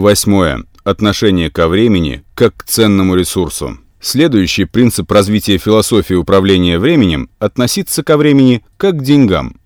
Восьмое. Отношение ко времени как к ценному ресурсу. Следующий принцип развития философии управления временем – относиться ко времени как к деньгам.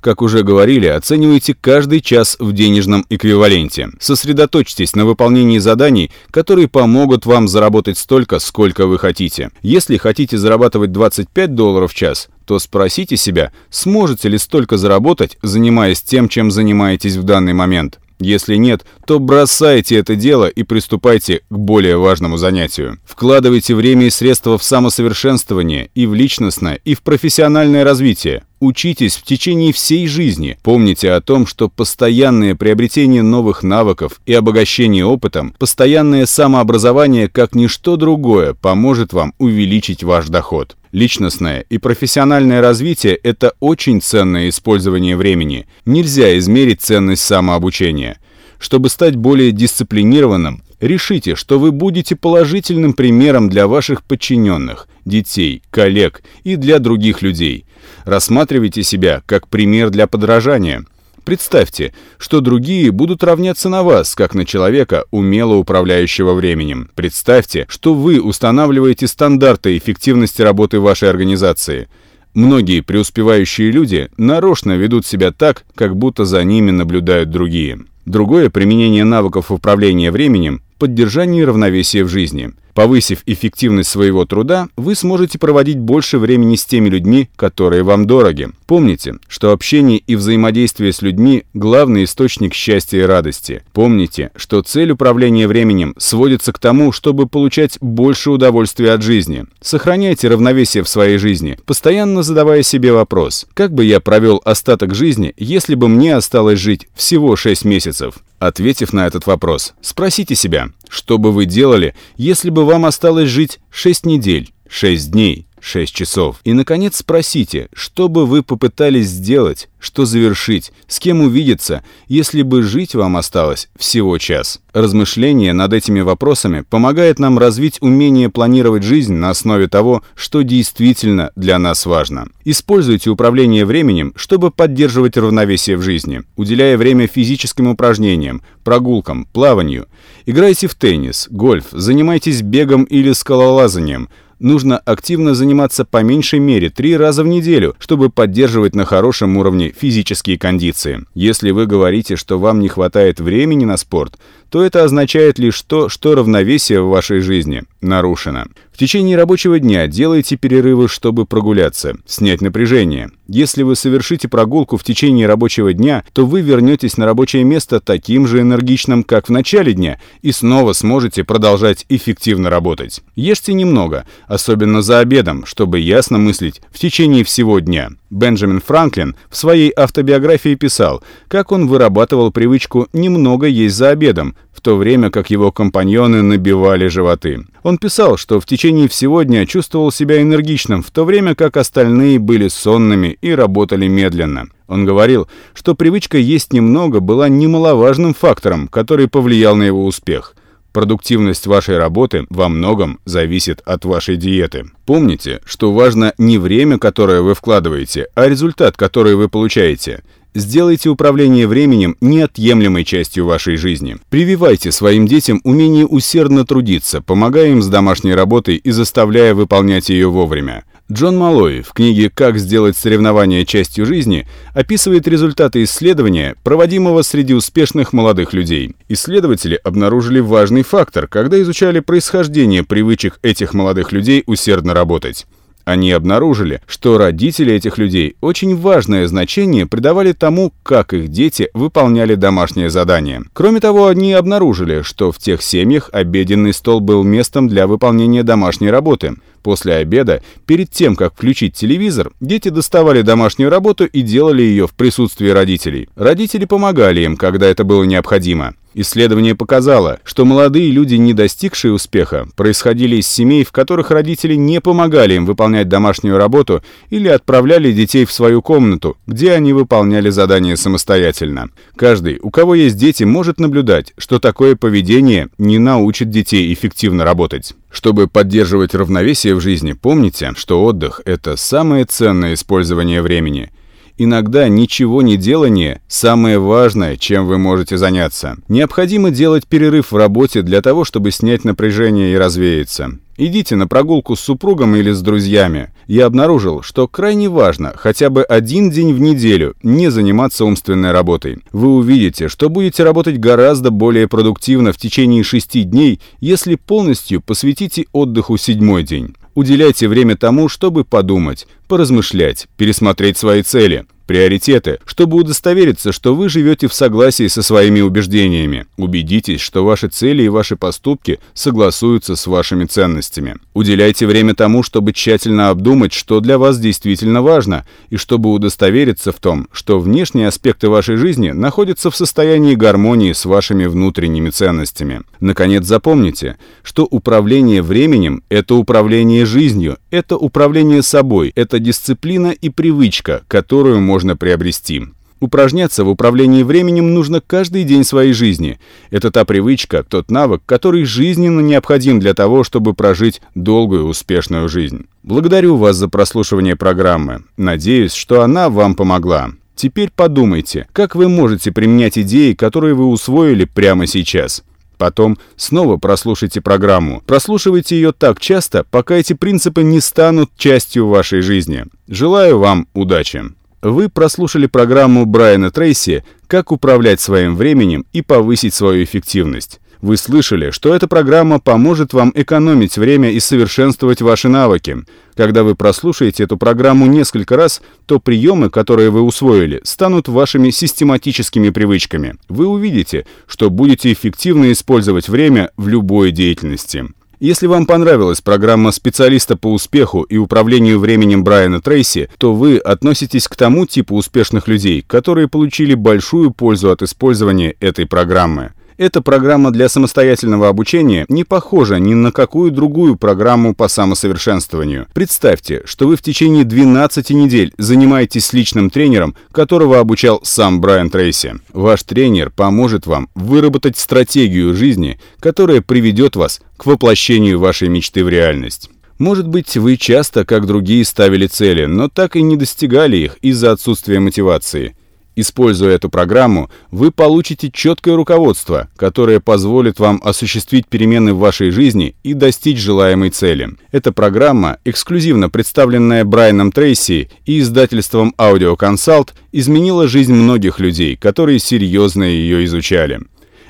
Как уже говорили, оценивайте каждый час в денежном эквиваленте. Сосредоточьтесь на выполнении заданий, которые помогут вам заработать столько, сколько вы хотите. Если хотите зарабатывать 25 долларов в час, то спросите себя, сможете ли столько заработать, занимаясь тем, чем занимаетесь в данный момент. Если нет, то бросайте это дело и приступайте к более важному занятию. Вкладывайте время и средства в самосовершенствование и в личностное, и в профессиональное развитие. Учитесь в течение всей жизни. Помните о том, что постоянное приобретение новых навыков и обогащение опытом, постоянное самообразование, как ничто другое, поможет вам увеличить ваш доход. Личностное и профессиональное развитие – это очень ценное использование времени. Нельзя измерить ценность самообучения. Чтобы стать более дисциплинированным, решите, что вы будете положительным примером для ваших подчиненных, детей, коллег и для других людей. Рассматривайте себя как пример для подражания – Представьте, что другие будут равняться на вас, как на человека, умело управляющего временем. Представьте, что вы устанавливаете стандарты эффективности работы вашей организации. Многие преуспевающие люди нарочно ведут себя так, как будто за ними наблюдают другие. Другое применение навыков управления временем – поддержание равновесия в жизни – Повысив эффективность своего труда, вы сможете проводить больше времени с теми людьми, которые вам дороги. Помните, что общение и взаимодействие с людьми – главный источник счастья и радости. Помните, что цель управления временем сводится к тому, чтобы получать больше удовольствия от жизни. Сохраняйте равновесие в своей жизни, постоянно задавая себе вопрос, как бы я провел остаток жизни, если бы мне осталось жить всего 6 месяцев? Ответив на этот вопрос, спросите себя, что бы вы делали, если бы вам осталось жить 6 недель, 6 дней, 6 часов. И, наконец, спросите, что бы вы попытались сделать, что завершить, с кем увидеться, если бы жить вам осталось всего час. Размышление над этими вопросами помогает нам развить умение планировать жизнь на основе того, что действительно для нас важно. Используйте управление временем, чтобы поддерживать равновесие в жизни, уделяя время физическим упражнениям, прогулкам, плаванию. Играйте в теннис, гольф, занимайтесь бегом или скалолазанием – нужно активно заниматься по меньшей мере три раза в неделю, чтобы поддерживать на хорошем уровне физические кондиции. Если вы говорите, что вам не хватает времени на спорт, то это означает лишь то, что равновесие в вашей жизни нарушено. В течение рабочего дня делайте перерывы, чтобы прогуляться, снять напряжение. Если вы совершите прогулку в течение рабочего дня, то вы вернетесь на рабочее место таким же энергичным, как в начале дня, и снова сможете продолжать эффективно работать. Ешьте немного, особенно за обедом, чтобы ясно мыслить в течение всего дня. Бенджамин Франклин в своей автобиографии писал, как он вырабатывал привычку немного есть за обедом, в то время как его компаньоны набивали животы. Он писал, что в течение всего дня чувствовал себя энергичным, в то время как остальные были сонными и работали медленно. Он говорил, что привычка есть немного была немаловажным фактором, который повлиял на его успех. Продуктивность вашей работы во многом зависит от вашей диеты. Помните, что важно не время, которое вы вкладываете, а результат, который вы получаете – Сделайте управление временем неотъемлемой частью вашей жизни. Прививайте своим детям умение усердно трудиться, помогая им с домашней работой и заставляя выполнять ее вовремя. Джон Малой в книге «Как сделать соревнования частью жизни» описывает результаты исследования, проводимого среди успешных молодых людей. Исследователи обнаружили важный фактор, когда изучали происхождение привычек этих молодых людей усердно работать. Они обнаружили, что родители этих людей очень важное значение придавали тому, как их дети выполняли домашнее задание. Кроме того, они обнаружили, что в тех семьях обеденный стол был местом для выполнения домашней работы. После обеда, перед тем, как включить телевизор, дети доставали домашнюю работу и делали ее в присутствии родителей. Родители помогали им, когда это было необходимо. Исследование показало, что молодые люди, не достигшие успеха, происходили из семей, в которых родители не помогали им выполнять домашнюю работу или отправляли детей в свою комнату, где они выполняли задания самостоятельно. Каждый, у кого есть дети, может наблюдать, что такое поведение не научит детей эффективно работать. Чтобы поддерживать равновесие в жизни, помните, что отдых – это самое ценное использование времени – Иногда ничего не делание – самое важное, чем вы можете заняться. Необходимо делать перерыв в работе для того, чтобы снять напряжение и развеяться. Идите на прогулку с супругом или с друзьями. Я обнаружил, что крайне важно хотя бы один день в неделю не заниматься умственной работой. Вы увидите, что будете работать гораздо более продуктивно в течение шести дней, если полностью посвятите отдыху седьмой день. Уделяйте время тому, чтобы подумать, поразмышлять, пересмотреть свои цели – приоритеты, чтобы удостовериться, что вы живете в согласии со своими убеждениями. Убедитесь, что ваши цели и ваши поступки согласуются с вашими ценностями. Уделяйте время тому, чтобы тщательно обдумать, что для вас действительно важно, и чтобы удостовериться в том, что внешние аспекты вашей жизни находятся в состоянии гармонии с вашими внутренними ценностями. Наконец, запомните, что управление временем – это управление жизнью, это управление собой, это дисциплина и привычка, которую можно можно приобрести. Упражняться в управлении временем нужно каждый день своей жизни. Это та привычка, тот навык, который жизненно необходим для того, чтобы прожить долгую успешную жизнь. Благодарю вас за прослушивание программы. Надеюсь, что она вам помогла. Теперь подумайте, как вы можете применять идеи, которые вы усвоили прямо сейчас. Потом снова прослушайте программу. Прослушивайте ее так часто, пока эти принципы не станут частью вашей жизни. Желаю вам удачи! Вы прослушали программу Брайана Трейси «Как управлять своим временем и повысить свою эффективность». Вы слышали, что эта программа поможет вам экономить время и совершенствовать ваши навыки. Когда вы прослушаете эту программу несколько раз, то приемы, которые вы усвоили, станут вашими систематическими привычками. Вы увидите, что будете эффективно использовать время в любой деятельности. Если вам понравилась программа специалиста по успеху и управлению временем Брайана Трейси, то вы относитесь к тому типу успешных людей, которые получили большую пользу от использования этой программы. Эта программа для самостоятельного обучения не похожа ни на какую другую программу по самосовершенствованию. Представьте, что вы в течение 12 недель занимаетесь с личным тренером, которого обучал сам Брайан Трейси. Ваш тренер поможет вам выработать стратегию жизни, которая приведет вас к воплощению вашей мечты в реальность. Может быть, вы часто, как другие, ставили цели, но так и не достигали их из-за отсутствия мотивации. Используя эту программу, вы получите четкое руководство, которое позволит вам осуществить перемены в вашей жизни и достичь желаемой цели. Эта программа, эксклюзивно представленная Брайаном Трейси и издательством Audio Consult, изменила жизнь многих людей, которые серьезно ее изучали.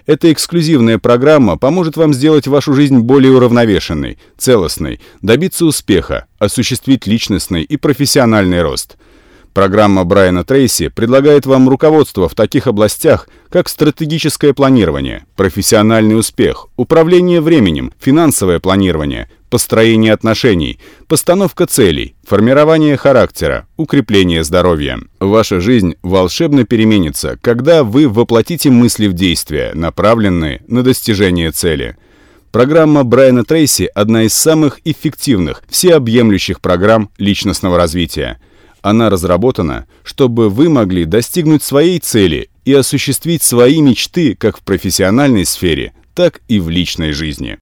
Эта эксклюзивная программа поможет вам сделать вашу жизнь более уравновешенной, целостной, добиться успеха, осуществить личностный и профессиональный рост – Программа Брайана Трейси предлагает вам руководство в таких областях, как стратегическое планирование, профессиональный успех, управление временем, финансовое планирование, построение отношений, постановка целей, формирование характера, укрепление здоровья. Ваша жизнь волшебно переменится, когда вы воплотите мысли в действие, направленные на достижение цели. Программа Брайана Трейси – одна из самых эффективных, всеобъемлющих программ личностного развития – она разработана, чтобы вы могли достигнуть своей цели и осуществить свои мечты как в профессиональной сфере, так и в личной жизни.